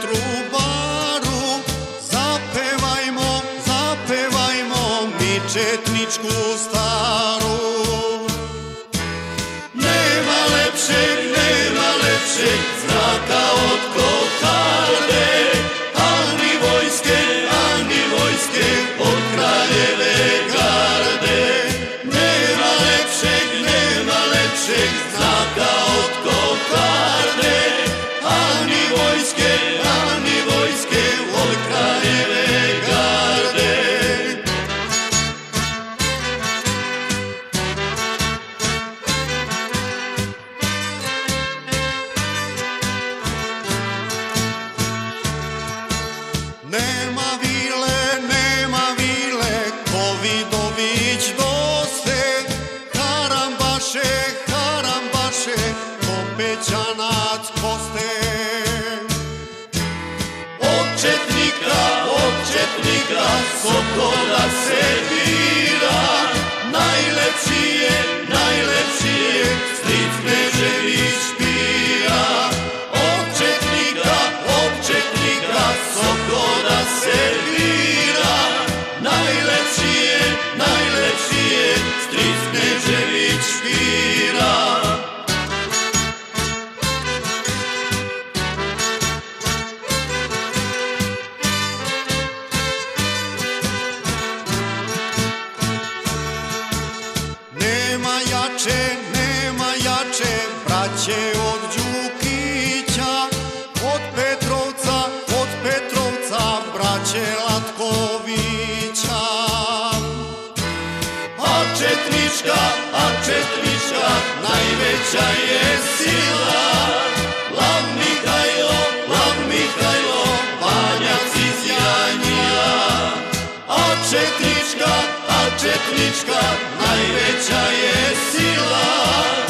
trubaru. Zapevajmo, zapevajmo mi četničku staru. Nema lepšeg, nema lepšeg zraka Kopećanac koste. Od četnika, od četnika, Nema jače, nema jače, braće od Đukića, od Petrovca, od Petrovca, braće Latkovića. A četnička, a četnička, najveća je sila, Lav Mihajlo, Lav Mihajlo, banjac iz Janjila. A četnička, četnička najveća je sila.